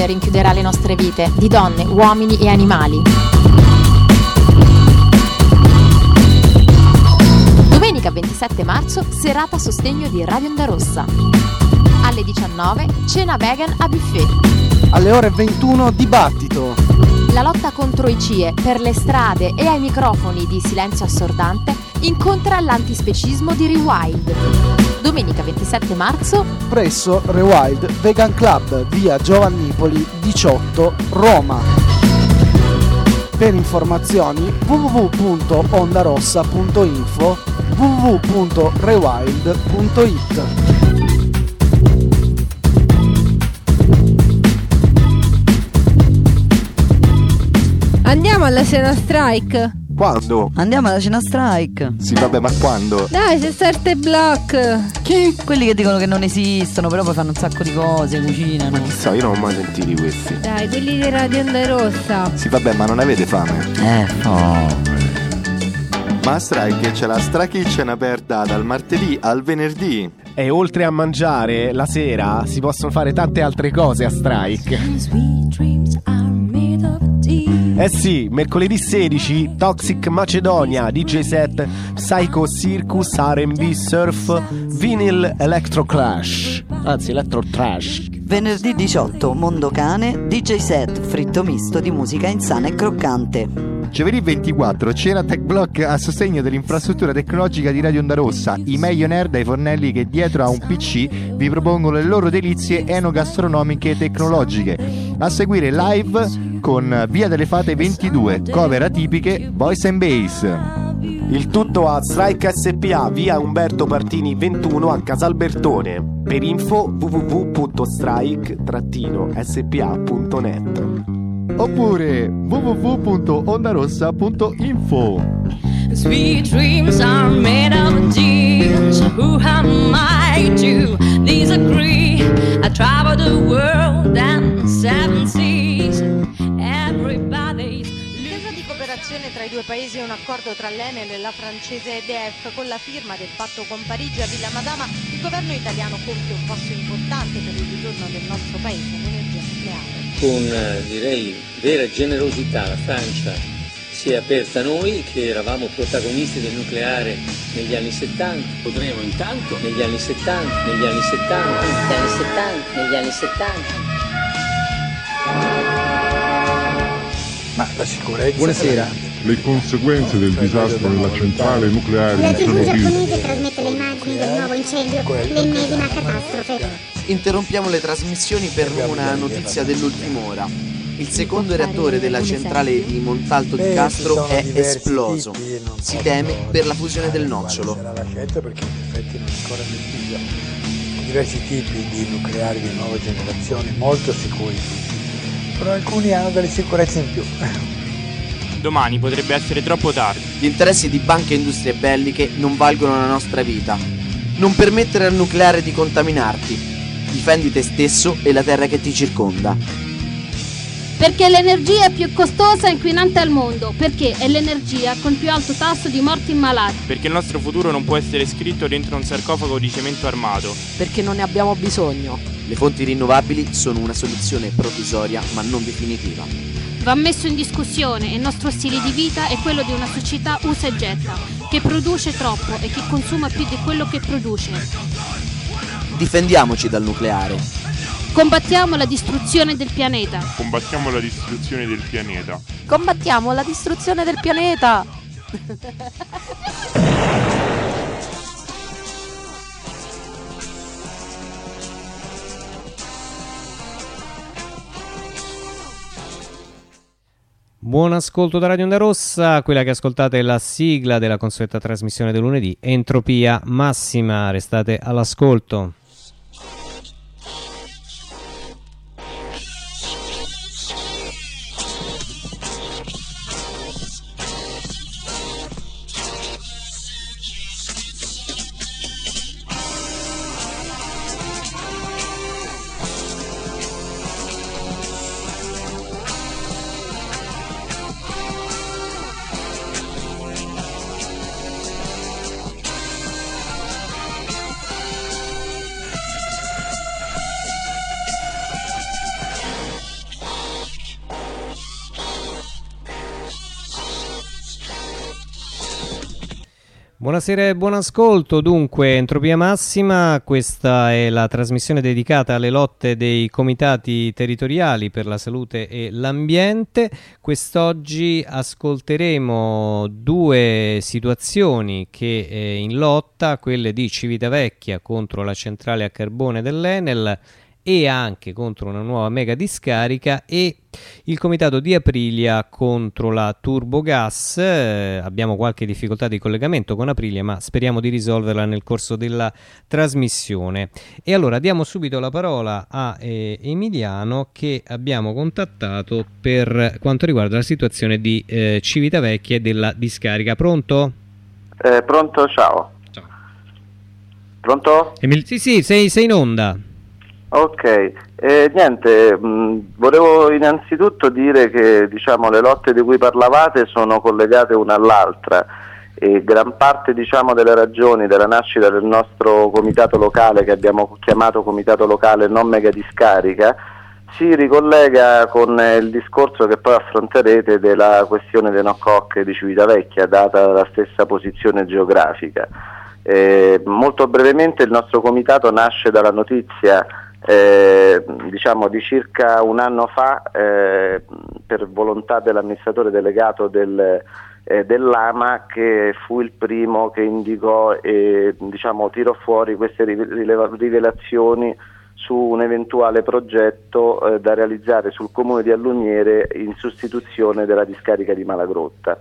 strage rinchiuderà le nostre vite, di donne, uomini e animali. Domenica 27 marzo, serata a sostegno di Radio Onda Rossa. Alle 19, cena vegan a buffet. Alle ore 21, dibattito. La lotta contro i CIE per le strade e ai microfoni di Silenzio Assordante incontra l'antispecismo di Rewild. Domenica 27 marzo presso Rewild Vegan Club, via Giovannipoli 18, Roma. Per informazioni www.ondarossa.info www.rewild.it Andiamo alla cena strike. Quando? Andiamo alla cena strike. Sì, vabbè, ma quando? Dai, c'è Starte Block. Chi? Quelli che dicono che non esistono, però poi fanno un sacco di cose, cucinano. Ma chissà, io non ho mai sentito questi. Dai, quelli di Radio Onda Rossa. Sì, vabbè, ma non avete fame? Eh, oh. Ma a Strike c'è la Stra Kitchen aperta dal martedì al venerdì. E oltre a mangiare la sera si possono fare tante altre cose a Strike. Eh sì, mercoledì 16 Toxic Macedonia, DJ set Psycho Circus, RB Surf, Vinyl Electro Clash. Anzi, Electro Trash. Venerdì 18 Mondo Cane, DJ set fritto misto di musica insana e croccante. Giovedì 24 cena Tech Block a sostegno dell'infrastruttura tecnologica di Radio Onda Rossa. I meglio nerd ai fornelli che dietro a un PC vi propongono le loro delizie enogastronomiche e tecnologiche. A seguire live con Via delle Fate 22, cover atipiche Voice and Bass. Il tutto a Strike SPA, via Umberto Partini 21 a Casalbertone. Per info www.strike-spa.net Oppure www.ondarossa.info Sweet dreams are made of jeans. Who am I to disagree? I travel the world and seven seas. Di cooperazione tra i due paesi è un accordo tra l'Enel e la francese EDF. Con la firma del patto con Parigi a Villa Madama, il governo italiano compie un passo importante per il ritorno del nostro paese all'energia nucleare. Con eh, direi vera generosità la Francia si è aperta a noi che eravamo protagonisti del nucleare negli anni 70. Potremo intanto negli anni 70, negli anni 70, negli anni 70, negli anni 70. Ma la sicurezza. Buonasera. Le conseguenze del disastro nella centrale nucleare La di TV Chernobyl. giapponese trasmette le immagini del nuovo incendio, l'ennesima catastrofe. Interrompiamo le trasmissioni per una notizia dell'ultima ora. Il secondo reattore della centrale di Montalto di Castro è esploso. Si teme per la fusione del nocciolo. La scelta perché in effetti non è ancora decisa. Diversi tipi di nucleari di nuova generazione, molto sicuri tutti. Però alcuni hanno delle sicurezze in più. Domani potrebbe essere troppo tardi. Gli interessi di banche e industrie belliche non valgono la nostra vita. Non permettere al nucleare di contaminarti. Difendi te stesso e la terra che ti circonda. Perché l'energia è più costosa e inquinante al mondo, perché è l'energia con più alto tasso di morti immalati. Perché il nostro futuro non può essere scritto dentro un sarcofago di cemento armato. Perché non ne abbiamo bisogno. Le fonti rinnovabili sono una soluzione provvisoria ma non definitiva. Va messo in discussione e il nostro stile di vita è quello di una società usa e getta, che produce troppo e che consuma più di quello che produce. Difendiamoci dal nucleare. Combattiamo la distruzione del pianeta. Combattiamo la distruzione del pianeta. Combattiamo la distruzione del pianeta. Buon ascolto da Radio Onda Rossa, quella che ascoltate è la sigla della consueta trasmissione del lunedì, Entropia Massima, restate all'ascolto. Buonasera e buon ascolto. Dunque, Entropia Massima, questa è la trasmissione dedicata alle lotte dei comitati territoriali per la salute e l'ambiente. Quest'oggi ascolteremo due situazioni che eh, in lotta, quelle di Civitavecchia contro la centrale a carbone dell'Enel e anche contro una nuova mega discarica e il comitato di Aprilia contro la Turbogas. Eh, abbiamo qualche difficoltà di collegamento con Aprilia, ma speriamo di risolverla nel corso della trasmissione. E allora diamo subito la parola a eh, Emiliano che abbiamo contattato per quanto riguarda la situazione di eh, Civitavecchia e della discarica. Pronto? Eh, pronto, ciao. Ciao. Pronto? Emil- sì, sì, sei, sei in onda. Ok, eh, niente, mh, volevo innanzitutto dire che diciamo, le lotte di cui parlavate sono collegate una all'altra e gran parte diciamo, delle ragioni della nascita del nostro comitato locale, che abbiamo chiamato comitato locale non mega discarica, si ricollega con il discorso che poi affronterete della questione dei no-coc di Civitavecchia, data la stessa posizione geografica. Eh, molto brevemente il nostro comitato nasce dalla notizia eh, diciamo di circa un anno fa eh, per volontà dell'amministratore delegato del, eh, dell'AMA che fu il primo che indicò e diciamo, tirò fuori queste rivelazioni su un eventuale progetto eh, da realizzare sul comune di Allumiere in sostituzione della discarica di Malagrotta.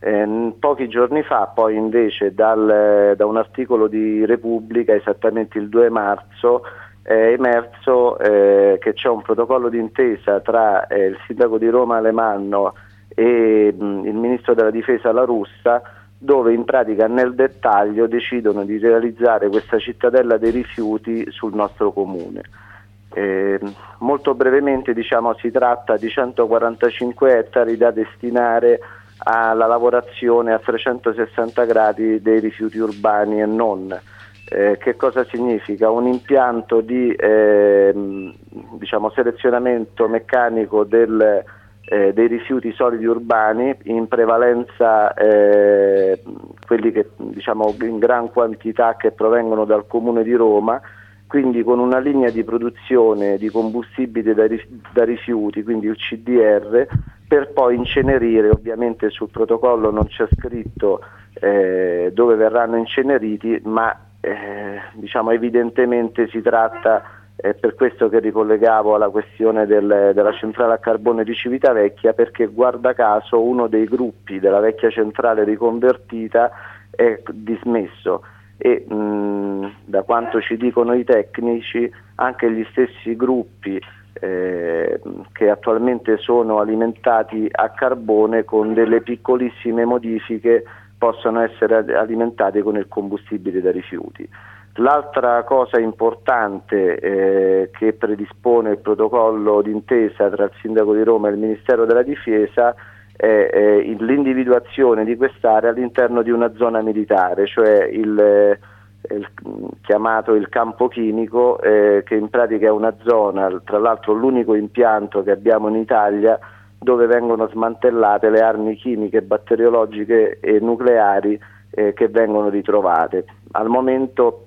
Eh, pochi giorni fa poi invece dal, da un articolo di Repubblica, esattamente il 2 marzo, è emerso eh, che c'è un protocollo d'intesa tra eh, il sindaco di Roma Alemanno e mh, il ministro della difesa La Russa dove in pratica nel dettaglio decidono di realizzare questa cittadella dei rifiuti sul nostro comune. Eh, molto brevemente diciamo, si tratta di 145 ettari da destinare alla lavorazione a 360 gradi dei rifiuti urbani e non. Eh, che cosa significa? Un impianto di eh, diciamo, selezionamento meccanico del, eh, dei rifiuti solidi urbani, in prevalenza eh, quelli che diciamo, in gran quantità che provengono dal comune di Roma, quindi con una linea di produzione di combustibili da, da rifiuti, quindi il CDR, per poi incenerire, ovviamente sul protocollo non c'è scritto eh, dove verranno inceneriti, ma eh, diciamo evidentemente si tratta, è per questo che ricollegavo alla questione del, della centrale a carbone di Civitavecchia, perché guarda caso uno dei gruppi della vecchia centrale riconvertita è dismesso. E mh, da quanto ci dicono i tecnici anche gli stessi gruppi eh, che attualmente sono alimentati a carbone con delle piccolissime modifiche possono essere alimentati con il combustibile da rifiuti. L'altra cosa importante eh, che predispone il protocollo d'intesa tra il Sindaco di Roma e il Ministero della Difesa è, è l'individuazione di quest'area all'interno di una zona militare, cioè il, il chiamato il campo chimico, eh, che in pratica è una zona, tra l'altro l'unico impianto che abbiamo in Italia dove vengono smantellate le armi chimiche, batteriologiche e nucleari eh, che vengono ritrovate. Al momento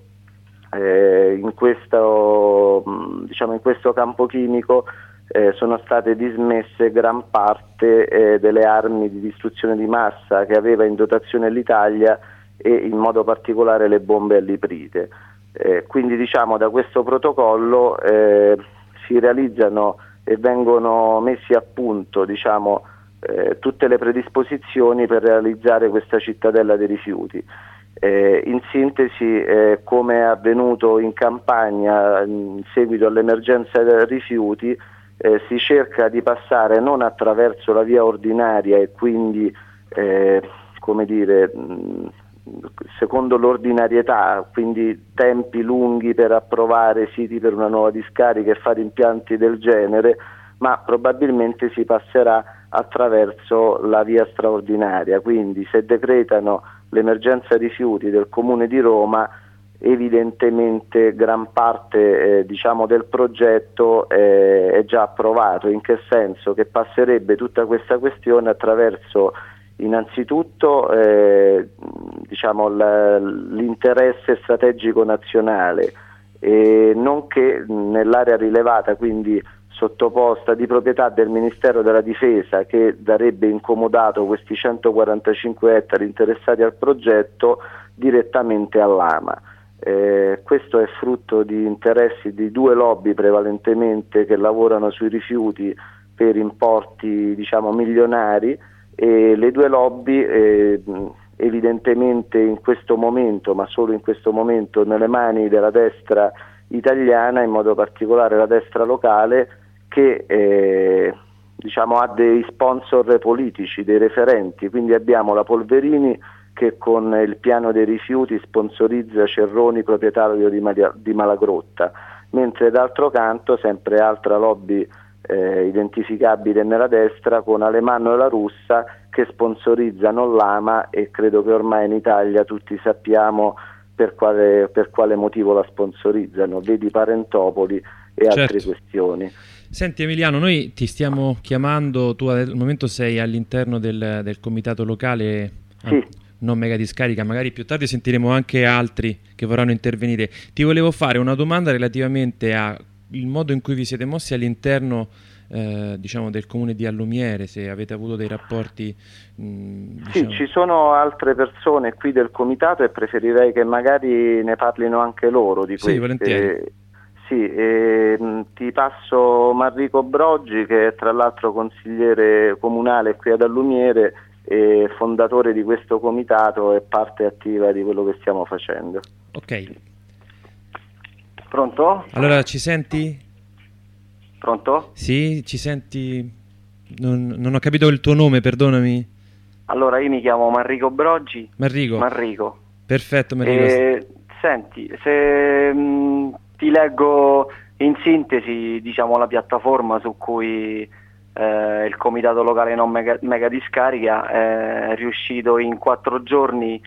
eh, in, questo, diciamo, in, questo, campo chimico eh, sono state dismesse gran parte eh, delle armi di distruzione di massa che aveva in dotazione l'Italia e in modo particolare le bombe alliprite. Eh, quindi diciamo da questo protocollo eh, si realizzano e vengono messi a punto diciamo, eh, tutte le predisposizioni per realizzare questa cittadella dei rifiuti. Eh, in sintesi, eh, come è avvenuto in campagna in seguito all'emergenza dei rifiuti, eh, si cerca di passare non attraverso la via ordinaria e quindi eh, come dire, mh, secondo l'ordinarietà, quindi tempi lunghi per approvare siti per una nuova discarica e fare impianti del genere, ma probabilmente si passerà attraverso la via straordinaria, quindi se decretano l'emergenza rifiuti del Comune di Roma, evidentemente gran parte eh, diciamo, del progetto eh, è già approvato, in che senso? Che passerebbe tutta questa questione attraverso innanzitutto eh, diciamo, l'interesse strategico nazionale, e nonché nell'area rilevata, quindi sottoposta di proprietà del Ministero della Difesa che darebbe incomodato questi 145 ettari interessati al progetto direttamente all'AMA. Eh, questo è frutto di interessi di due lobby prevalentemente che lavorano sui rifiuti per importi diciamo, milionari e le due lobby eh, evidentemente in questo momento, ma solo in questo momento, nelle mani della destra italiana, in modo particolare la destra locale, che eh, diciamo, ha dei sponsor politici, dei referenti, quindi abbiamo la Polverini che con il piano dei rifiuti sponsorizza Cerroni, proprietario di, Maria, di Malagrotta, mentre d'altro canto sempre altra lobby eh, identificabile nella destra con Alemanno e la Russa che sponsorizzano l'AMA e credo che ormai in Italia tutti sappiamo per quale, per quale motivo la sponsorizzano, vedi Parentopoli e certo. altre questioni. Senti Emiliano, noi ti stiamo chiamando, tu al momento sei all'interno del, del comitato locale sì. non mega discarica, magari più tardi sentiremo anche altri che vorranno intervenire. Ti volevo fare una domanda relativamente al modo in cui vi siete mossi all'interno eh, diciamo del comune di Allumiere, se avete avuto dei rapporti. Mh, diciamo... Sì, ci sono altre persone qui del comitato e preferirei che magari ne parlino anche loro di questo. Sì, volentieri. Sì, e, mh, ti passo Marrico Broggi che è tra l'altro consigliere comunale qui ad Allumiere e fondatore di questo comitato e parte attiva di quello che stiamo facendo. Ok. Pronto? Allora ci senti? Pronto? Sì, ci senti? Non, non ho capito il tuo nome, perdonami. Allora io mi chiamo Marrico Broggi. Marrico. Marrico. Perfetto, Marrico. E, senti, se mh, ti leggo in sintesi diciamo, la piattaforma su cui eh, il comitato locale non mega, mega discarica è riuscito in quattro giorni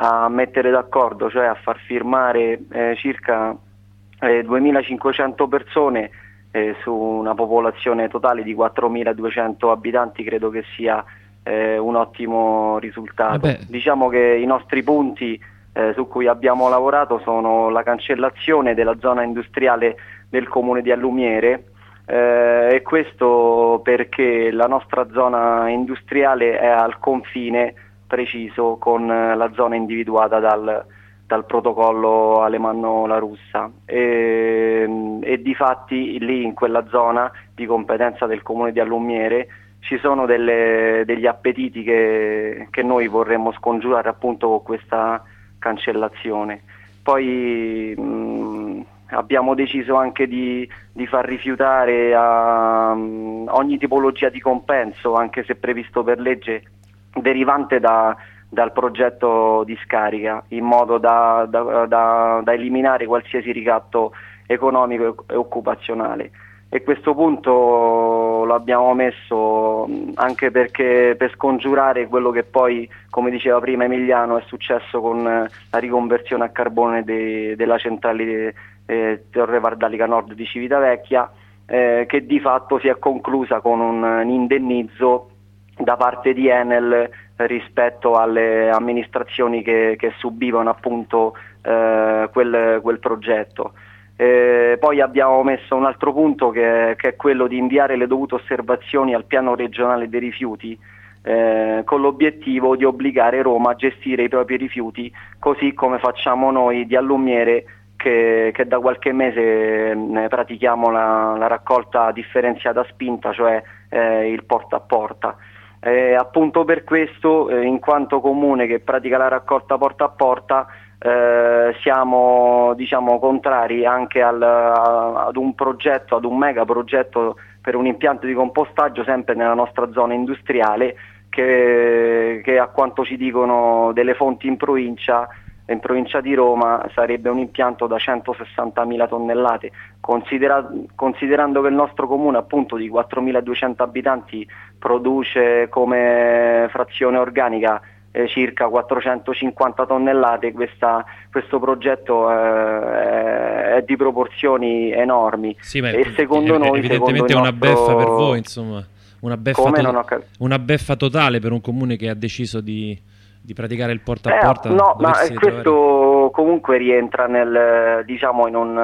a mettere d'accordo, cioè a far firmare eh, circa eh, 2500 persone eh, su una popolazione totale di 4200 abitanti, credo che sia eh, un ottimo risultato. Vabbè. Diciamo che i nostri punti eh, su cui abbiamo lavorato sono la cancellazione della zona industriale del comune di Allumiere eh, e questo perché la nostra zona industriale è al confine preciso con eh, la zona individuata dal, dal protocollo alemanno-la russa e, e di fatti lì in quella zona di competenza del comune di Allumiere ci sono delle, degli appetiti che, che noi vorremmo scongiurare appunto con questa cancellazione. Poi mh, abbiamo deciso anche di, di far rifiutare a, mh, ogni tipologia di compenso, anche se previsto per legge, derivante da, dal progetto di scarica, in modo da, da, da, da eliminare qualsiasi ricatto economico e occupazionale. E questo punto l'abbiamo messo mh, anche perché per scongiurare quello che poi, come diceva prima Emiliano, è successo con eh, la riconversione a carbone de, della centrale eh, Torre Vardalica Nord di Civitavecchia, eh, che di fatto si è conclusa con un, un indennizzo da parte di Enel rispetto alle amministrazioni che, che subivano appunto eh, quel, quel progetto. Eh, poi abbiamo messo un altro punto che, che, è quello di inviare le dovute osservazioni al piano regionale dei rifiuti eh, con l'obiettivo di obbligare Roma a gestire i propri rifiuti così come facciamo noi di Allumiere che, che da qualche mese pratichiamo la, la, raccolta differenziata spinta, cioè eh, il porta a porta. Eh, appunto per questo, eh, in quanto comune che pratica la raccolta porta a porta, eh, siamo diciamo, contrari anche al, ad un progetto, ad un mega progetto per un impianto di compostaggio sempre nella nostra zona industriale che, che a quanto ci dicono delle fonti in provincia in provincia di Roma sarebbe un impianto da 160.000 tonnellate, Considera- considerando che il nostro comune appunto di 4.200 abitanti produce come frazione organica eh, circa 450 tonnellate, questa, questo progetto eh, è di proporzioni enormi. Sì, ma e secondo ev- noi evidentemente è una nostro... beffa per voi insomma una beffa, to- una beffa totale per un comune che ha deciso di di praticare il porta a Eh, porta. no, ma questo comunque rientra nel, diciamo, in, un,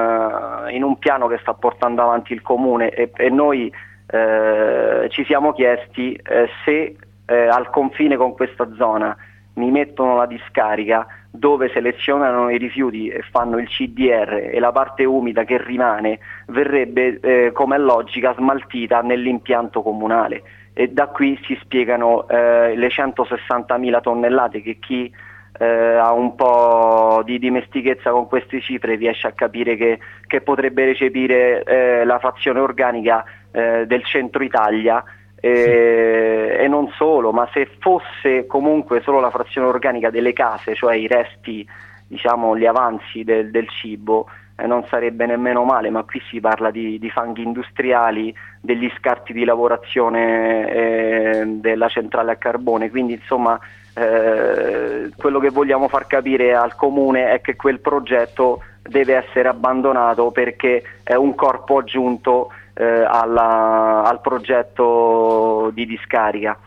eh, in un piano che sta portando avanti il comune e, e noi eh, ci siamo chiesti eh, se eh, al confine con questa zona mi mettono la discarica dove selezionano i rifiuti e fanno il CDR e la parte umida che rimane verrebbe come logica smaltita nell'impianto comunale e da qui si spiegano eh, le 160.000 tonnellate che chi eh, ha un po' di dimestichezza con queste cifre riesce a capire che, che potrebbe recepire eh, la frazione organica eh, del centro Italia. Eh, e non solo, ma se fosse comunque solo la frazione organica delle case, cioè i resti, diciamo gli avanzi del, del cibo, eh, non sarebbe nemmeno male, ma qui si parla di, di fanghi industriali, degli scarti di lavorazione eh, della centrale a carbone, quindi insomma eh, quello che vogliamo far capire al comune è che quel progetto deve essere abbandonato perché è un corpo aggiunto eh, alla- al progetto di discarica.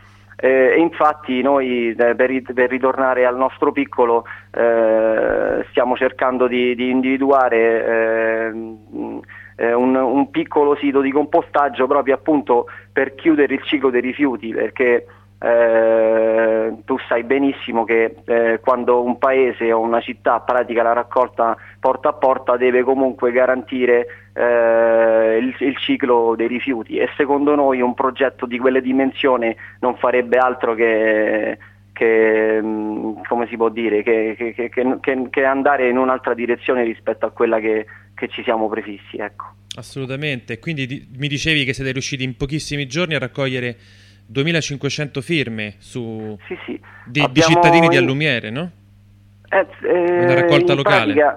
Eh, infatti noi eh, per, per ritornare al nostro piccolo eh, stiamo cercando di, di individuare eh, mh, eh, un, un piccolo sito di compostaggio proprio appunto per chiudere il ciclo dei rifiuti perché eh, tu sai benissimo che eh, quando un paese o una città pratica la raccolta porta a porta deve comunque garantire eh, il, il ciclo dei rifiuti e secondo noi un progetto di quelle dimensioni non farebbe altro che, che, può dire, che, che- andare in un'altra direzione rispetto a quella che, che ci siamo prefissi. Ecco. Assolutamente. Quindi di- mi dicevi che siete riusciti in pochissimi giorni a raccogliere 2500 firme su... Sì, sì. Di, di cittadini di in- Allumiere, no? Eh, eh, Una raccolta in locale. pratica-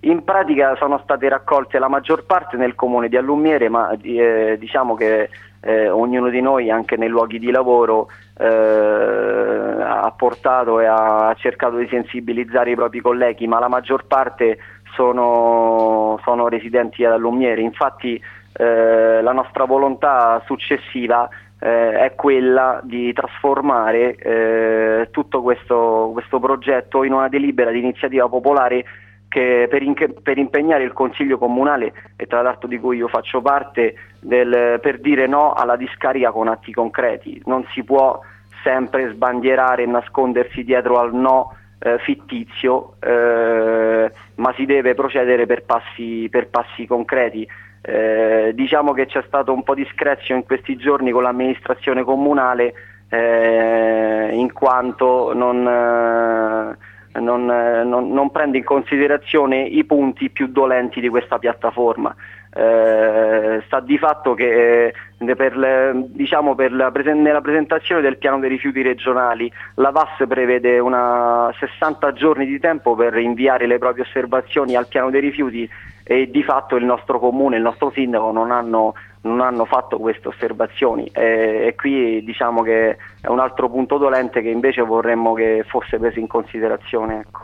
in pratica sono state raccolte la maggior parte nel comune di Allumiere, ma eh, diciamo che eh, ognuno di noi anche nei luoghi di lavoro eh, ha portato e ha cercato di sensibilizzare i propri colleghi, ma la maggior parte sono, sono residenti ad Allumiere. Infatti eh, la nostra volontà successiva eh, è quella di trasformare eh, tutto questo, questo progetto in una delibera di iniziativa popolare che per, inche- per impegnare il Consiglio Comunale, e tra l'altro di cui io faccio parte, del- per dire no alla discarica con atti concreti. Non si può sempre sbandierare e nascondersi dietro al no eh, fittizio, eh, ma si deve procedere per passi, per passi concreti. Eh, diciamo che c'è stato un po' di screzio in questi giorni con l'amministrazione comunale eh, in quanto non, eh, non, eh, non- non prende in considerazione i punti più dolenti di questa piattaforma. Eh, sta di fatto che eh, per le- diciamo per la nella presentazione del piano dei rifiuti regionali la VAS prevede una 60 giorni di tempo per inviare le proprie osservazioni al piano dei rifiuti e di fatto il nostro comune, il nostro sindaco non hanno, non hanno fatto queste osservazioni e, e qui diciamo che è un altro punto dolente che invece vorremmo che fosse preso in considerazione. Ecco.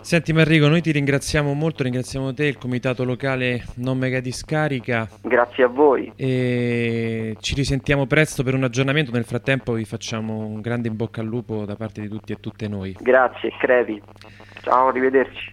Senti Marrico, noi ti ringraziamo molto, ringraziamo te, il comitato locale Non Mega Discarica Grazie a voi. e ci risentiamo presto per un aggiornamento. Nel frattempo vi facciamo un grande in bocca al lupo da parte di tutti e tutte noi. Grazie, Crepi. Ciao, arrivederci.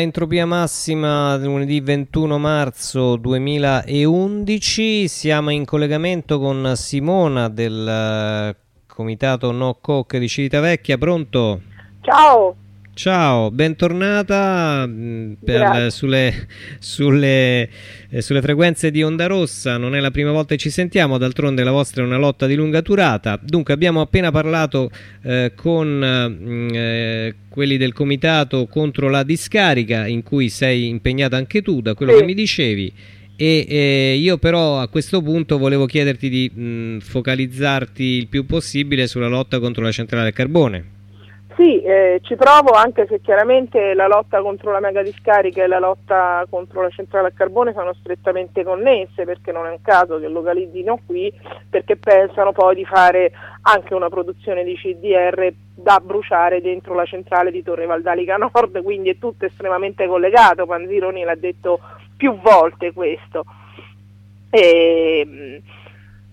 Entropia massima, lunedì 21 marzo 2011. Siamo in collegamento con Simona del eh, comitato No Coke di Civitavecchia. Pronto? Ciao, Ciao, bentornata mh, per- sulle, sulle, eh, sulle frequenze di Onda Rossa. Non è la prima volta che ci sentiamo, d'altronde la vostra è una lotta di lunga durata. Dunque, abbiamo appena parlato eh, con mh, eh, quelli del comitato contro la discarica, in cui sei impegnata anche tu, da quello Sì. che mi dicevi. E eh, io però a questo punto volevo chiederti di mh, focalizzarti il più possibile sulla lotta contro la centrale del carbone. Sì, eh, ci provo anche se chiaramente la lotta contro la mega discarica e la lotta contro la centrale a carbone sono strettamente connesse perché non è un caso che localizzino qui perché pensano poi di fare anche una produzione di CDR da bruciare dentro la centrale di Torre Valdalica Nord, quindi è tutto estremamente collegato, Panzironi l'ha detto più volte questo. E,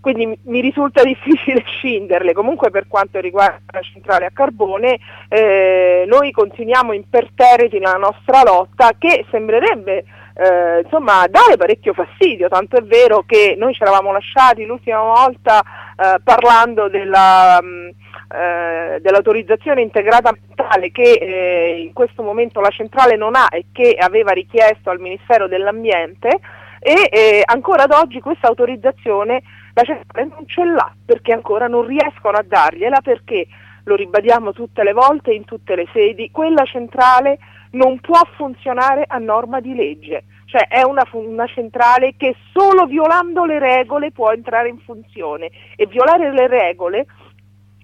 quindi mi- risulta difficile scinderle. Comunque per quanto riguarda la centrale a carbone, eh, noi continuiamo imperterriti nella nostra lotta che sembrerebbe eh, insomma dare parecchio fastidio, tanto è vero che noi ci eravamo lasciati l'ultima volta eh, parlando della, mh, eh, dell'autorizzazione integrata ambientale che eh, in questo momento la centrale non ha e che aveva richiesto al Ministero dell'Ambiente e eh, ancora ad oggi questa autorizzazione la centrale non ce l'ha perché ancora non riescono a dargliela perché, lo ribadiamo tutte le volte in tutte le sedi, quella centrale non può funzionare a norma di legge, cioè è una, una centrale che solo violando le regole può entrare in funzione. E violare le regole,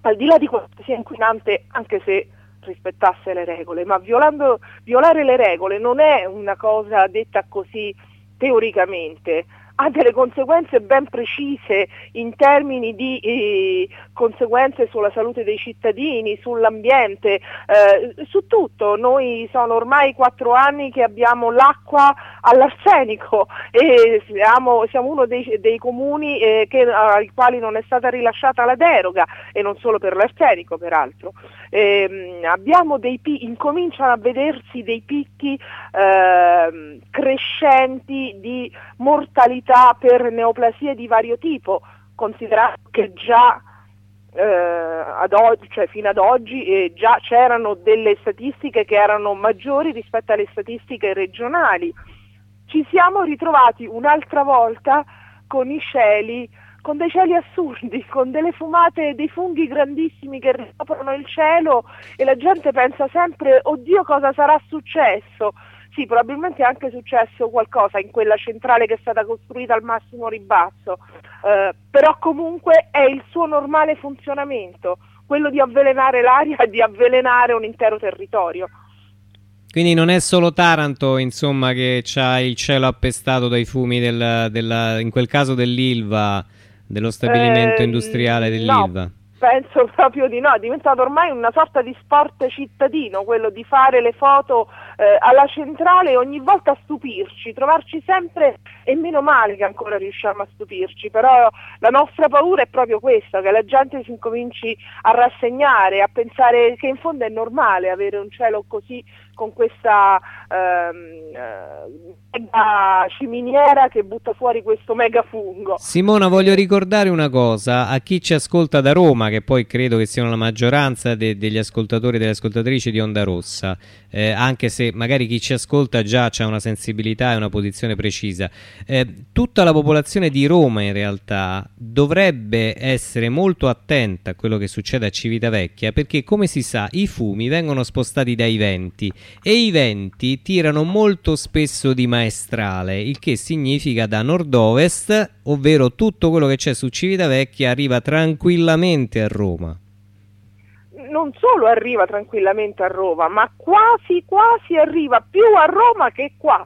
al di là di quanto sia inquinante anche se rispettasse le regole, ma violando, violare le regole non è una cosa detta così teoricamente, ha delle conseguenze ben precise in termini di eh, conseguenze sulla salute dei cittadini, sull'ambiente, eh, su tutto. Noi sono ormai quattro anni che abbiamo l'acqua all'arsenico e siamo, siamo uno dei, dei comuni eh, che- ai quali non è stata rilasciata la deroga e non solo per l'arsenico peraltro. Ehm, pi- incominciano a vedersi dei picchi ehm, crescenti di mortalità per neoplasie di vario tipo, considerato che già eh, oggi, cioè fino ad oggi eh, già c'erano delle statistiche che erano maggiori rispetto alle statistiche regionali. Ci siamo ritrovati un'altra volta con i cieli, con dei cieli assurdi, con delle fumate, dei funghi grandissimi che ricoprono il cielo e la gente pensa sempre, oddio cosa sarà successo? Sì, probabilmente è anche successo qualcosa in quella centrale che è stata costruita al massimo ribasso, eh, però comunque è il suo normale funzionamento, quello di avvelenare l'aria e di avvelenare un intero territorio. Quindi non è solo Taranto, insomma, che ha il cielo appestato dai fumi del, della- in quel caso dell'Ilva, dello stabilimento Eh, industriale dell'Ilva. Penso proprio di no, è diventato ormai una sorta di sport cittadino quello di fare le foto eh, alla centrale ogni volta stupirci, trovarci sempre e meno male che ancora riusciamo a stupirci, però la nostra paura è proprio questa, che la gente si incominci a rassegnare, a pensare che in fondo è normale avere un cielo così con questa ehm, eh, mega ciminiera che butta fuori questo mega fungo. Simona, voglio ricordare una cosa a chi ci ascolta da Roma, che poi credo che siano la maggioranza de- degli ascoltatori e delle ascoltatrici di Onda Rossa, eh, anche se magari chi ci ascolta già ha una sensibilità e una posizione precisa. Eh, tutta la popolazione di Roma in realtà dovrebbe essere molto attenta a quello che succede a Civitavecchia perché come si sa i fumi vengono spostati dai venti e i venti tirano molto spesso di maestrale, il che significa da nord-ovest, ovvero tutto quello che c'è su Civitavecchia arriva tranquillamente a Roma. Non solo arriva tranquillamente a Roma, ma quasi quasi arriva più a Roma che qua.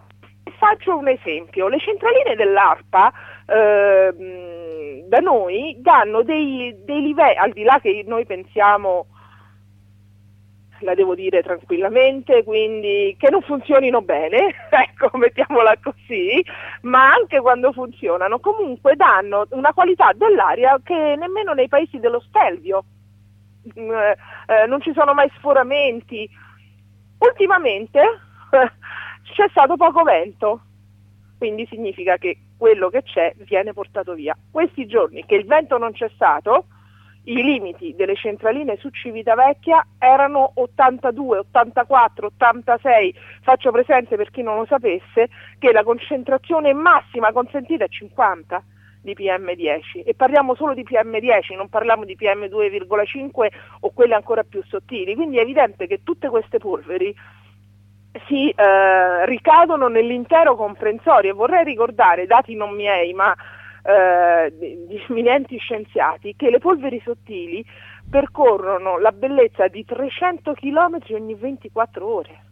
Faccio un esempio, le centraline dell'ARPA ehm, da noi danno dei, dei livelli, al di là che noi pensiamo, la devo dire tranquillamente, quindi che non funzionino bene, ecco, mettiamola così, ma anche quando funzionano, comunque danno una qualità dell'aria che nemmeno nei paesi dello Stelvio eh, non ci sono mai sforamenti. Ultimamente c'è stato poco vento, quindi significa che quello che c'è viene portato via. Questi giorni che il vento non c'è stato, i limiti delle centraline su Civitavecchia erano 82, 84, 86. Faccio presente per chi non lo sapesse che la concentrazione massima consentita è 50 di PM10 e parliamo solo di PM10, non parliamo di PM2,5 o quelle ancora più sottili. Quindi è evidente che tutte queste polveri si eh, ricadono nell'intero comprensorio e vorrei ricordare, dati non miei ma eh, di, eminenti scienziati, che le polveri sottili percorrono la bellezza di 300 km ogni 24 ore.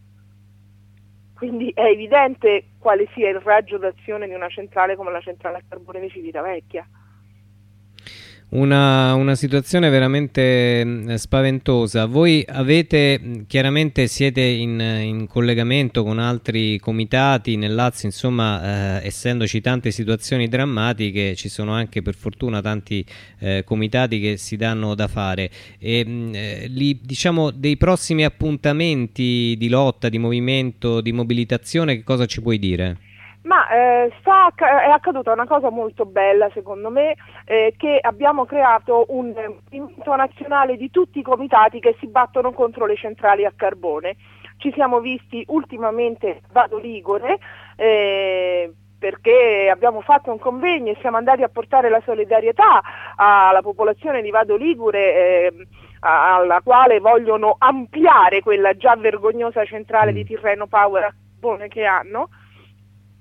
Quindi è evidente quale sia il raggio d'azione di una centrale come la centrale a carbone di Civitavecchia. Una, una situazione veramente mh, spaventosa. Voi avete, mh, chiaramente siete in, in collegamento con altri comitati nel Lazio, insomma, eh, essendoci tante situazioni drammatiche, ci sono anche per fortuna tanti eh, comitati che si danno da fare. E, mh, eh, li, diciamo, dei prossimi appuntamenti di lotta, di movimento, di mobilitazione, che cosa ci puoi dire? Ma eh, sta acc- è accaduta una cosa molto bella secondo me, eh, che abbiamo creato un movimento nazionale di tutti i comitati che si battono contro le centrali a carbone. Ci siamo visti ultimamente Vado Ligure, eh, perché abbiamo fatto un convegno e siamo andati a portare la solidarietà alla popolazione di Vado Ligure eh, alla quale vogliono ampliare quella già vergognosa centrale di Tirreno Power a carbone che hanno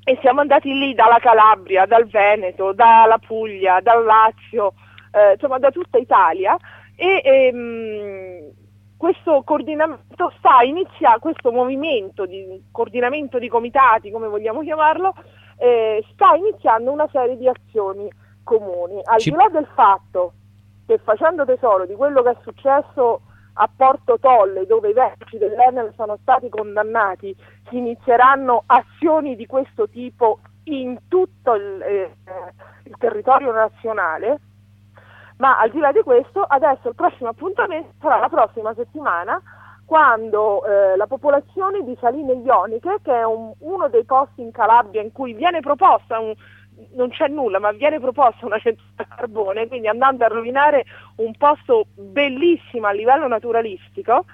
e siamo andati lì dalla Calabria, dal Veneto, dalla Puglia, dal Lazio, eh, insomma da tutta Italia e ehm, questo coordinamento sta iniziando, questo movimento di coordinamento di comitati, come vogliamo chiamarlo, eh, sta iniziando una serie di azioni comuni. Al Ci- di là del fatto che facendo tesoro di quello che è successo a Porto Tolle, dove i vertici dell'Enel sono stati condannati, si inizieranno azioni di questo tipo in tutto il, eh, il territorio nazionale. Ma al di là di questo, adesso il prossimo appuntamento sarà la prossima settimana, quando eh, la popolazione di Saline Ioniche, che è un- uno dei posti in Calabria in cui viene proposta un, non c'è nulla, ma viene proposta una centrale a carbone, quindi andando a rovinare un posto bellissimo a livello naturalistico,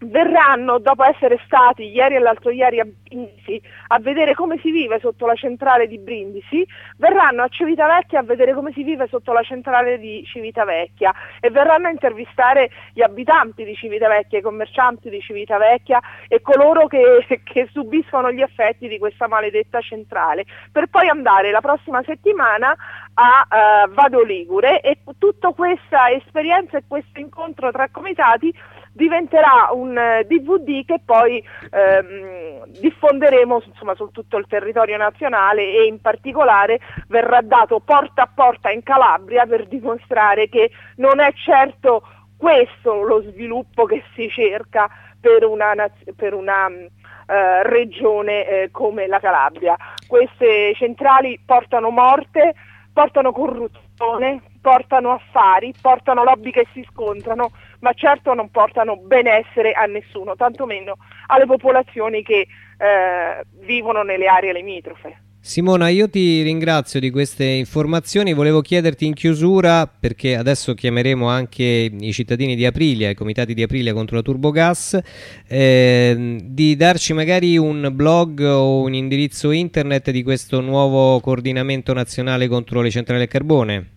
verranno, dopo essere stati ieri e l'altro ieri a Brindisi a vedere come si vive sotto la centrale di Brindisi, verranno a Civitavecchia a vedere come si vive sotto la centrale di Civitavecchia e verranno a intervistare gli abitanti di Civitavecchia, i commercianti di Civitavecchia e coloro che, che subiscono gli effetti di questa maledetta centrale, per poi andare la prossima settimana a eh, Vado Ligure e tutta questa esperienza e questo incontro tra comitati diventerà un eh, DVD che poi ehm, diffonderemo insomma, su tutto il territorio nazionale e in particolare verrà dato porta a porta in Calabria per dimostrare che non è certo questo lo sviluppo che si cerca per una, per una eh, regione eh, come la Calabria. Queste centrali portano morte, portano corruzione, portano affari, portano lobby che si scontrano, ma certo non portano benessere a nessuno, tantomeno alle popolazioni che eh, vivono nelle aree limitrofe. Simona, io ti ringrazio di queste informazioni. Volevo chiederti in chiusura, perché adesso chiameremo anche i cittadini di Aprilia, i comitati di Aprilia contro la Turbogas, ehm, di darci magari un blog o un indirizzo internet di questo nuovo coordinamento nazionale contro le centrali a carbone.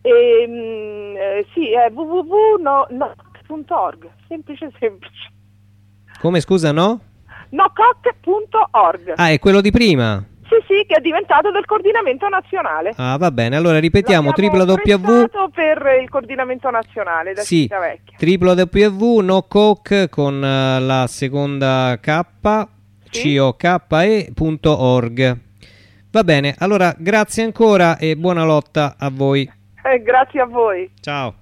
E, mh, eh, sì, è www.nococ.org, semplice semplice. Come scusa, no? nococ.org. Ah, è quello di prima. Sì, sì, che è diventato del coordinamento nazionale. Ah, va bene. Allora ripetiamo www. Per il coordinamento nazionale da Sì, Civitavecchia. www.nococ con eh, la seconda K, coke.org. Va bene, allora grazie ancora e buona lotta a voi. Eh, grazie a voi. Ciao.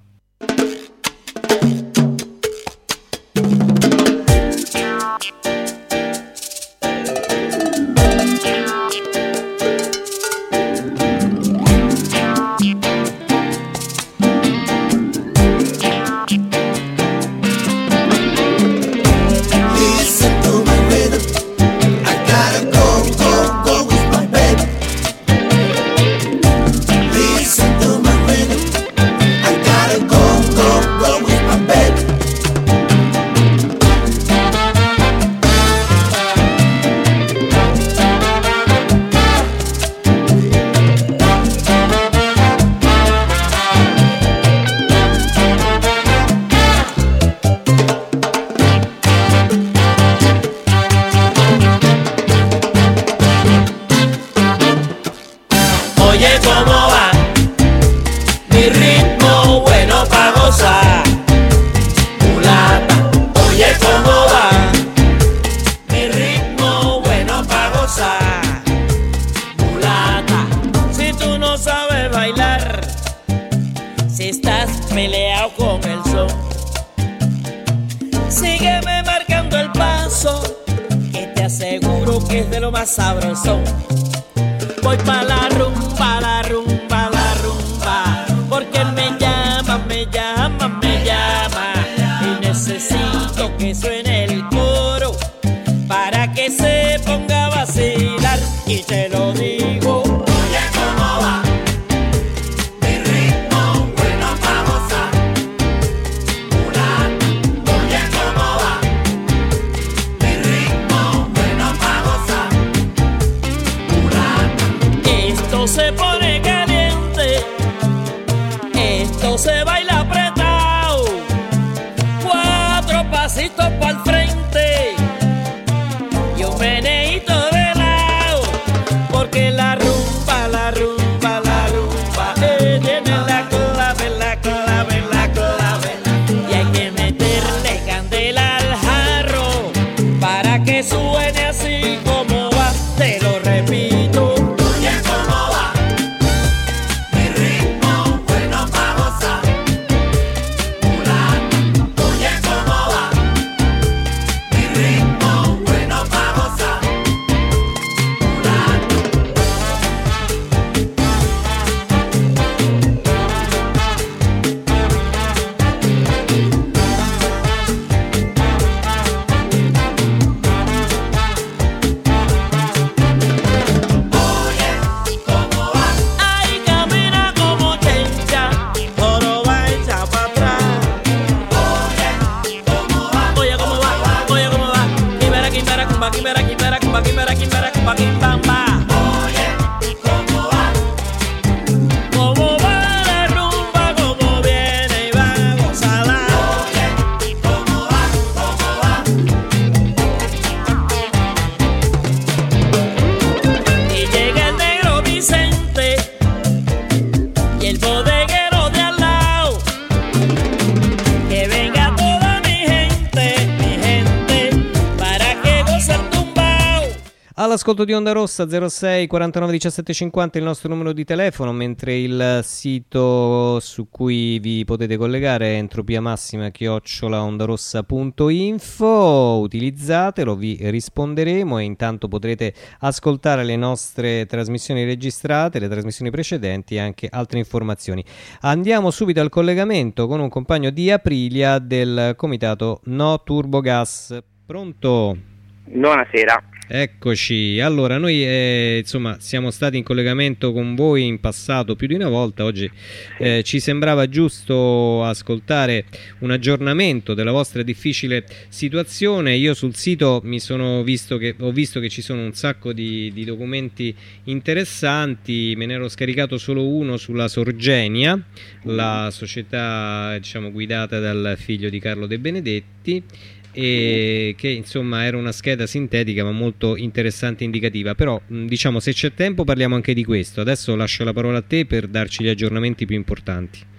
Te All'ascolto di Onda Rossa 06 49 17 50 il nostro numero di telefono, mentre il sito su cui vi potete collegare è entropia massima chiocciola ondarossa.info. Utilizzatelo, vi risponderemo e intanto potrete ascoltare le nostre trasmissioni registrate, le trasmissioni precedenti e anche altre informazioni. Andiamo subito al collegamento con un compagno di Aprilia del comitato No Turbo Gas. Pronto? Buonasera. Eccoci, allora noi eh, insomma siamo stati in collegamento con voi in passato più di una volta, oggi eh, ci sembrava giusto ascoltare un aggiornamento della vostra difficile situazione, io sul sito mi sono visto che, ho visto che ci sono un sacco di, di documenti interessanti, me ne ero scaricato solo uno sulla Sorgenia, la società diciamo guidata dal figlio di Carlo De Benedetti e che insomma era una scheda sintetica ma molto interessante e indicativa. Però diciamo se c'è tempo parliamo anche di questo. Adesso lascio la parola a te per darci gli aggiornamenti più importanti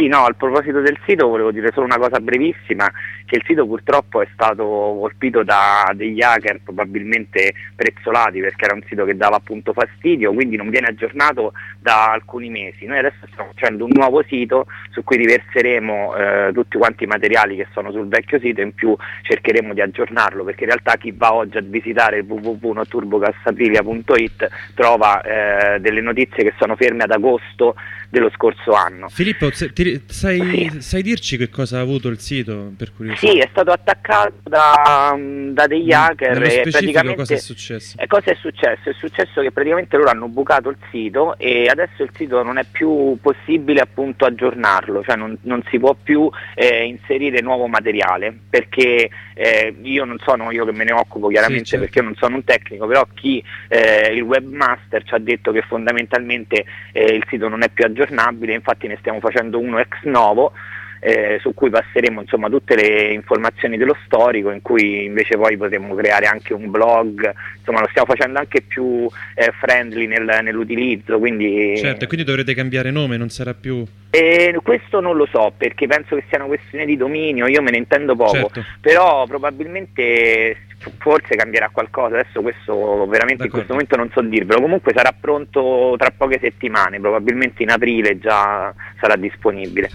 Sì, no, al proposito del sito volevo dire solo una cosa brevissima, che il sito purtroppo è stato colpito da degli hacker probabilmente prezzolati perché era un sito che dava appunto fastidio, quindi non viene aggiornato da alcuni mesi. Noi adesso stiamo facendo un nuovo sito su cui riverseremo eh, tutti quanti i materiali che sono sul vecchio sito e in più cercheremo di aggiornarlo perché in realtà chi va oggi a visitare www.turbogassaprilia.it trova eh, delle notizie che sono ferme ad agosto dello scorso anno. Filippo, se- ti- sai, sai dirci che cosa ha avuto il sito per curiosità? Sì, è stato attaccato da, da degli hacker Nello e praticamente cosa è successo? E cosa è successo? È successo che praticamente loro hanno bucato il sito e adesso il sito non è più possibile appunto aggiornarlo, cioè non, non si può più eh, inserire nuovo materiale perché eh, io non sono io che me ne occupo chiaramente Sì, certo. perché non sono un tecnico, però chi eh, il webmaster ci ha detto che fondamentalmente eh, il sito non è più aggiornabile, infatti ne stiamo facendo uno ex novo eh, su cui passeremo insomma tutte le informazioni dello storico in cui invece poi potremo creare anche un blog. Insomma lo stiamo facendo anche più eh, friendly nel- nell'utilizzo quindi Certo, e quindi dovrete cambiare nome, non sarà più... e questo non lo so perché penso che sia una questione di dominio, io me ne intendo poco, Certo. però probabilmente forse cambierà qualcosa, adesso questo veramente in questo momento non so dirvelo, comunque sarà pronto tra poche settimane, probabilmente in aprile già sarà disponibile.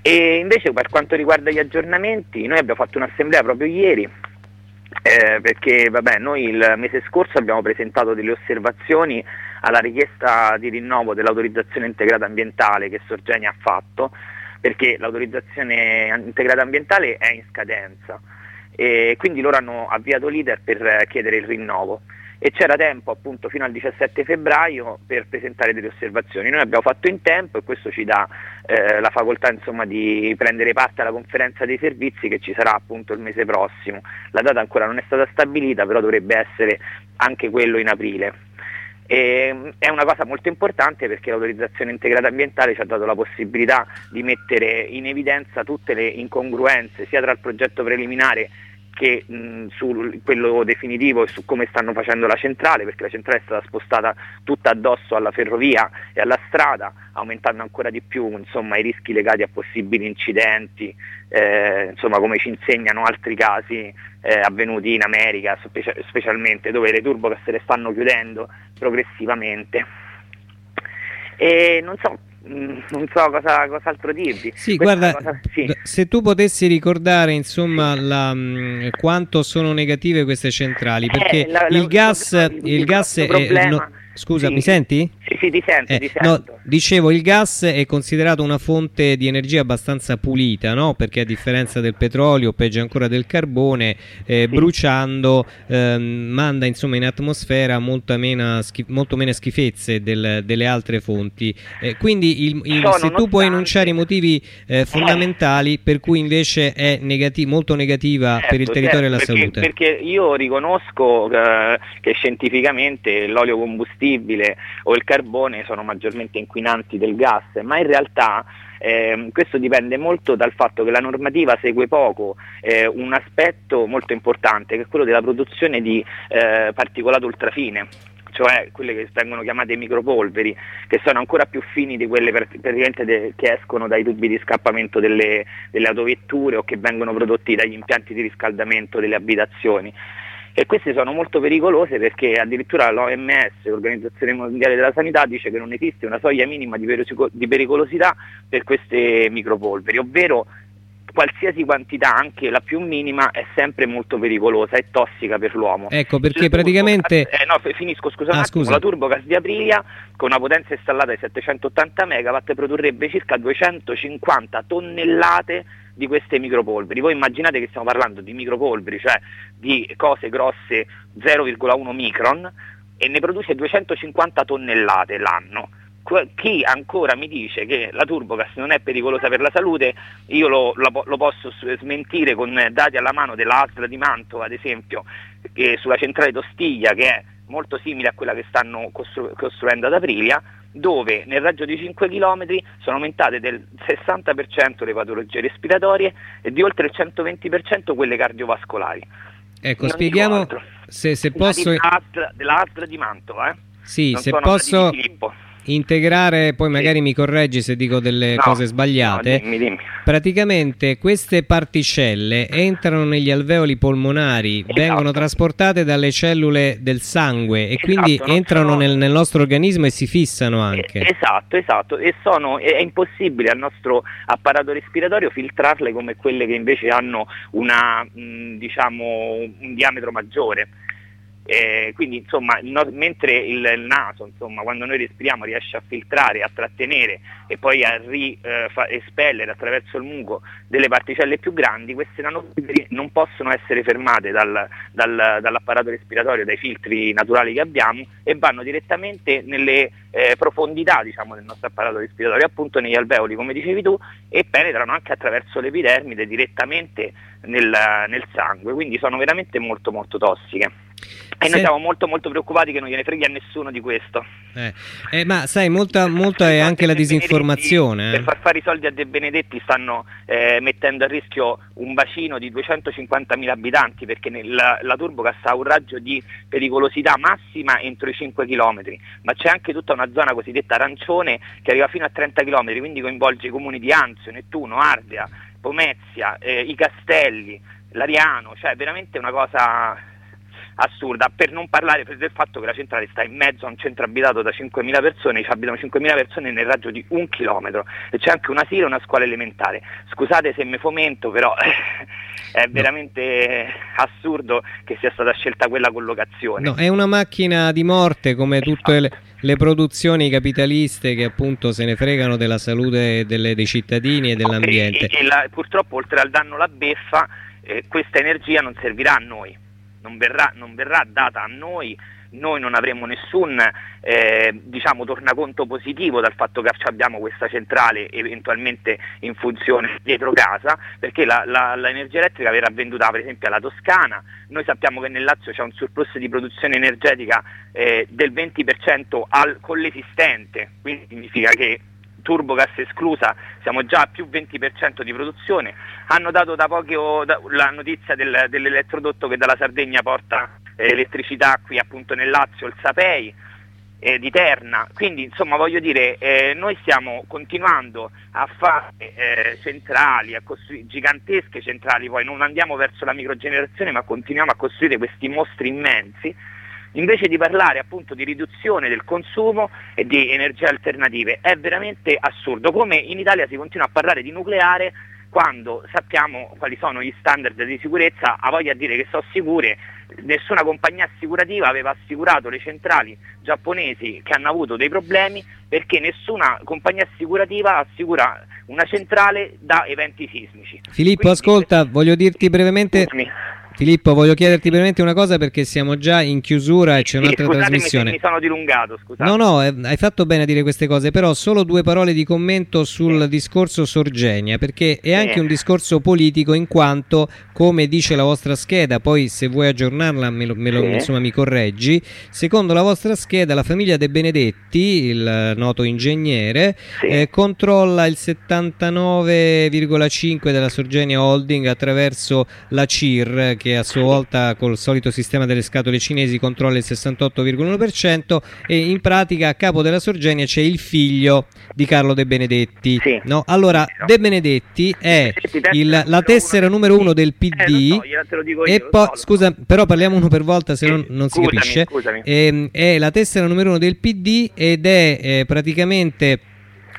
E invece per quanto riguarda gli aggiornamenti, noi abbiamo fatto un'assemblea proprio ieri eh, perché vabbè, noi il mese scorso abbiamo presentato delle osservazioni alla richiesta di rinnovo dell'autorizzazione integrata ambientale che Sorgeni ha fatto, perché l'autorizzazione integrata ambientale è in scadenza e quindi loro hanno avviato l'iter per chiedere il rinnovo e c'era tempo appunto fino al 17 febbraio per presentare delle osservazioni. Noi abbiamo fatto in tempo e questo ci dà eh, la facoltà insomma, di prendere parte alla conferenza dei servizi che ci sarà appunto il mese prossimo. La data ancora non è stata stabilita, però dovrebbe essere anche quello in aprile. E, è una cosa molto importante perché l'autorizzazione integrata ambientale ci ha dato la possibilità di mettere in evidenza tutte le incongruenze sia tra il progetto preliminare che mh, su quello definitivo e su come stanno facendo la centrale, perché la centrale è stata spostata tutta addosso alla ferrovia e alla strada, aumentando ancora di più insomma, i rischi legati a possibili incidenti, eh, insomma, come ci insegnano altri casi eh, avvenuti in America, specia- specialmente dove le turbogas le stanno chiudendo progressivamente. E non so, non so cosa, cos'altro dirvi. Sì, guarda, cosa- sì. se tu potessi ricordare insomma la, mh, quanto sono negative queste centrali, perché la- la- il gas, il- il gas il è... problema- no- scusa, sì. mi senti? Sì, sì, ti sento, Eh, ti no, sento. dicevo, il gas è considerato una fonte di energia abbastanza pulita, no? Perché a differenza del petrolio, peggio ancora del carbone, eh, bruciando ehm, manda insomma in atmosfera molta meno schi- molto meno schifezze del- delle altre fonti. Eh, quindi il- il- se tu puoi enunciare i motivi eh, fondamentali per cui invece è negati- molto negativa per il Certo, territorio e la certo, perché, salute. Perché io riconosco eh, che scientificamente l'olio combustibile o il carbone sono maggiormente inquinanti del gas, ma in realtà ehm, questo dipende molto dal fatto che la normativa segue poco eh, un aspetto molto importante che è quello della produzione di eh, particolato ultrafine cioè quelle che vengono chiamate micropolveri, che sono ancora più fini di quelle praticamente de- che escono dai tubi di scappamento delle, delle autovetture o che vengono prodotti dagli impianti di riscaldamento delle abitazioni. E queste sono molto pericolose perché addirittura l'OMS, l'Organizzazione Mondiale della Sanità, dice che non esiste una soglia minima di, pericolo- di pericolosità per queste micropolveri, ovvero qualsiasi quantità, anche la più minima, è sempre molto pericolosa e tossica per l'uomo. Ecco, perché praticamente... Eh, no, finisco, scusa un Ah, attimo, scusa. la Turbogas di Aprilia con una potenza installata di 780 MW produrrebbe circa 250 tonnellate di queste micropolveri. Voi immaginate che stiamo parlando di micropolveri, cioè di cose grosse 0,1 micron e ne produce 250 tonnellate l'anno. Chi ancora mi dice che la Turbogas non è pericolosa per la salute, io lo, lo lo posso smentire con dati alla mano della ASL di Mantova, ad esempio, sulla centrale d'Ostiglia, che è molto simile a quella che stanno costru- costruendo ad Aprilia, dove nel raggio di 5 km sono aumentate del 60% le patologie respiratorie e di oltre il 120% quelle cardiovascolari. Ecco, Non spieghiamo se, se posso... della ASL della di Mantova, eh? Sì, Non se posso. Integrare, poi magari mi correggi se dico delle No, cose sbagliate. no, dimmi, dimmi. Praticamente queste particelle entrano negli alveoli polmonari, vengono trasportate dalle cellule del sangue e quindi Esatto, non entrano sono- nel, nel nostro organismo e si fissano anche. Esatto, esatto, e sono, è è impossibile al nostro apparato respiratorio filtrarle come quelle che invece hanno una, mh, diciamo, un diametro maggiore. Eh, quindi insomma, no- mentre il, il naso, insomma, quando noi respiriamo riesce a filtrare, a trattenere e poi a ri, eh, fa- espellere attraverso il muco delle particelle più grandi, queste nanofibri non possono essere fermate dal- dal- dall'apparato respiratorio, dai filtri naturali che abbiamo e vanno direttamente nelle eh, profondità diciamo, del nostro apparato respiratorio, appunto negli alveoli come dicevi tu, e penetrano anche attraverso l'epidermide direttamente nel, nel sangue, quindi sono veramente molto molto tossiche. E noi siamo molto molto preoccupati che non gliene freghi a nessuno di questo. Eh, eh, ma sai, molta, molta è anche la disinformazione. Per eh. far fare i soldi a De Benedetti stanno eh, mettendo a rischio un bacino di 250.000 abitanti perché nel- la Turbogas ha un raggio di pericolosità massima entro i 5 km, ma c'è anche tutta una zona cosiddetta arancione che arriva fino a 30 km, quindi coinvolge i comuni di Anzio, Nettuno, Ardea, Pomezia, eh, i Castelli, l'Ariano, cioè veramente una cosa assurda, per non parlare del fatto che la centrale sta in mezzo a un centro abitato da 5.000 persone, ci abitano 5.000 persone nel raggio di un chilometro e c'è anche un asilo e una scuola elementare. Scusate se mi fomento, però è veramente assurdo che sia stata scelta quella collocazione. No, è una macchina di morte come tutte le, le produzioni capitaliste che appunto se ne fregano della salute delle- dei cittadini e dell'ambiente. E, e la- purtroppo oltre al danno la beffa, eh, questa energia non servirà a noi, non verrà, non verrà data a noi, noi non avremo nessun eh, diciamo, tornaconto positivo dal fatto che abbiamo questa centrale eventualmente in funzione dietro casa, perché la- la- l'energia elettrica verrà venduta per esempio alla Toscana, noi sappiamo che nel Lazio c'è un surplus di produzione energetica eh, del 20% al- con l'esistente, quindi significa che Turbogas esclusa, siamo già a più 20% di produzione. Hanno dato da poco la notizia del- dell'elettrodotto che dalla Sardegna porta eh, elettricità qui appunto nel Lazio, il Sapei eh, di Terna. Quindi insomma voglio dire, eh, noi stiamo continuando a fare eh, centrali, a costruire gigantesche centrali, poi non andiamo verso la microgenerazione ma continuiamo a costruire questi mostri immensi invece di parlare appunto di riduzione del consumo e di energie alternative. È veramente assurdo come in Italia si continua a parlare di nucleare quando sappiamo quali sono gli standard di sicurezza, ha voglia a dire che sono sicure, nessuna compagnia assicurativa aveva assicurato le centrali giapponesi che hanno avuto dei problemi perché nessuna compagnia assicurativa assicura una centrale da eventi sismici. Filippo, ascolta, voglio dirti brevemente. Filippo, voglio chiederti brevemente una cosa perché siamo già in chiusura e c'è Sì, un'altra trasmissione. mi sono dilungato, scusate. No, no, eh, hai fatto bene a dire queste cose, però solo due parole di commento sul discorso Sorgenia, perché è anche un discorso politico in quanto, come dice la vostra scheda, poi se vuoi aggiornarla me lo, me lo- Sì. insomma, mi correggi, secondo la vostra scheda la famiglia De Benedetti, il noto ingegnere, eh, controlla il 79,5% della Sorgenia Holding attraverso la CIR, che a sua volta col solito sistema delle scatole cinesi controlla il 68,1% e in pratica a capo della Sorgenia c'è il figlio di Carlo De Benedetti. No? Allora, De Benedetti è il- la tessera numero uno del PD lo dico e poi, scusa, però parliamo uno per volta se no non si capisce. scusami. Ehm, è la tessera numero uno del PD ed è eh, praticamente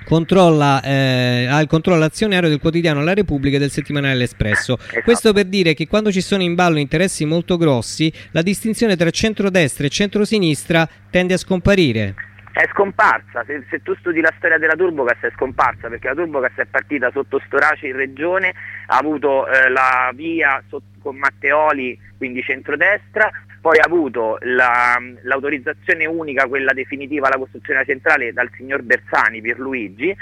controlla, eh, ha il controllo azionario del quotidiano La Repubblica e del settimanale L'Espresso. Esatto. Questo per dire che quando ci sono in ballo interessi molto grossi, la distinzione tra centrodestra e centrosinistra tende a scomparire. È scomparsa, se, se tu studi la storia della Turbogas è scomparsa perché la Turbogas è partita sotto Storace in regione, ha avuto eh, la via sot- con Matteoli, quindi centrodestra, poi ha avuto la- l'autorizzazione unica, quella definitiva alla costruzione centrale dal signor Bersani Pierluigi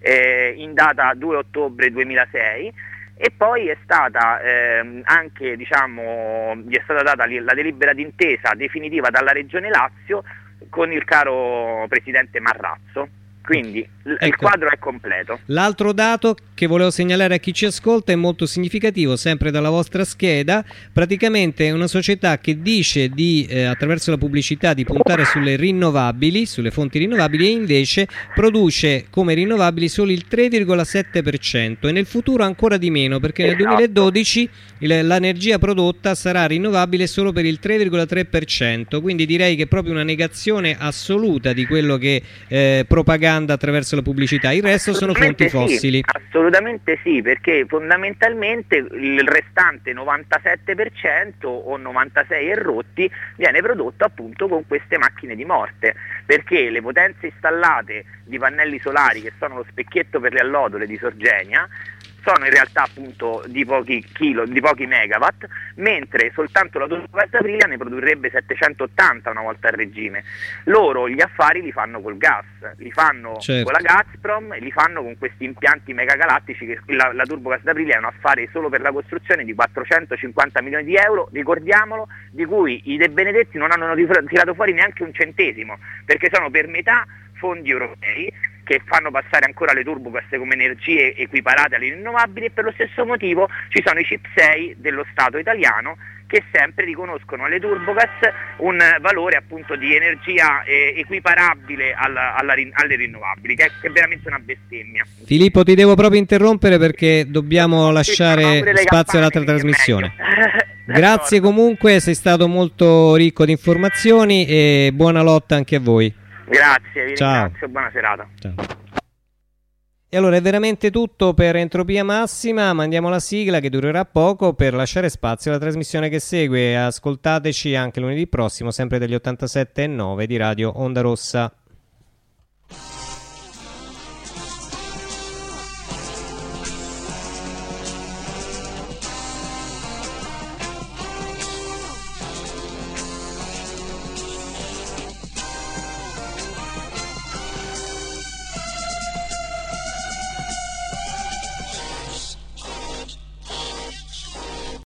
eh, in data 2 ottobre 2006 e poi è stata ehm, anche diciamo, gli è stata data la delibera d'intesa definitiva dalla Regione Lazio con il caro presidente Marrazzo. Quindi l- il Ecco. quadro è completo. L'altro dato che volevo segnalare a chi ci ascolta è molto significativo, sempre dalla vostra scheda, praticamente è una società che dice di, eh, attraverso la pubblicità di puntare sulle rinnovabili, sulle fonti rinnovabili e invece produce come rinnovabili solo il 3,7% e nel futuro ancora di meno perché nel Esatto. 2012 il- l'energia prodotta sarà rinnovabile solo per il 3,3%, quindi direi che è proprio una negazione assoluta di quello che eh, propaganda attraverso la pubblicità, il resto sono fonti sì, fossili. assolutamente sì, perché fondamentalmente il restante 97% o 96 e rotti viene prodotto appunto con queste macchine di morte, perché le potenze installate di pannelli solari che sono lo specchietto per le allodole di Sorgenia sono in realtà appunto di pochi chilo, di pochi megawatt, mentre soltanto la Turbogas Aprilia ne produrrebbe 780 una volta a regime. Loro gli affari li fanno col gas, li fanno Certo. con la Gazprom li fanno con questi impianti megagalattici che la, la Turbogas d'Aprilia è un affare solo per la costruzione di 450 milioni di euro, ricordiamolo, di cui i De Benedetti non hanno tir- tirato fuori neanche un centesimo, perché sono per metà fondi europei che fanno passare ancora le turbogas come energie equiparate alle rinnovabili e per lo stesso motivo ci sono i CIP 6 dello Stato italiano che sempre riconoscono alle turbogas un valore appunto di energia eh, equiparabile alla- alla alle rinnovabili, che è, che è veramente una bestemmia. Filippo, ti devo proprio interrompere perché dobbiamo lasciare spazio all'altra trasmissione. Grazie comunque, sei stato molto ricco di informazioni e buona lotta anche a voi. Grazie, vi Ciao. ringrazio, buona serata. E allora è veramente tutto per Entropia Massima, mandiamo la sigla che durerà poco per lasciare spazio alla trasmissione che segue. Ascoltateci anche lunedì prossimo, sempre dagli 87.9 di Radio Onda Rossa.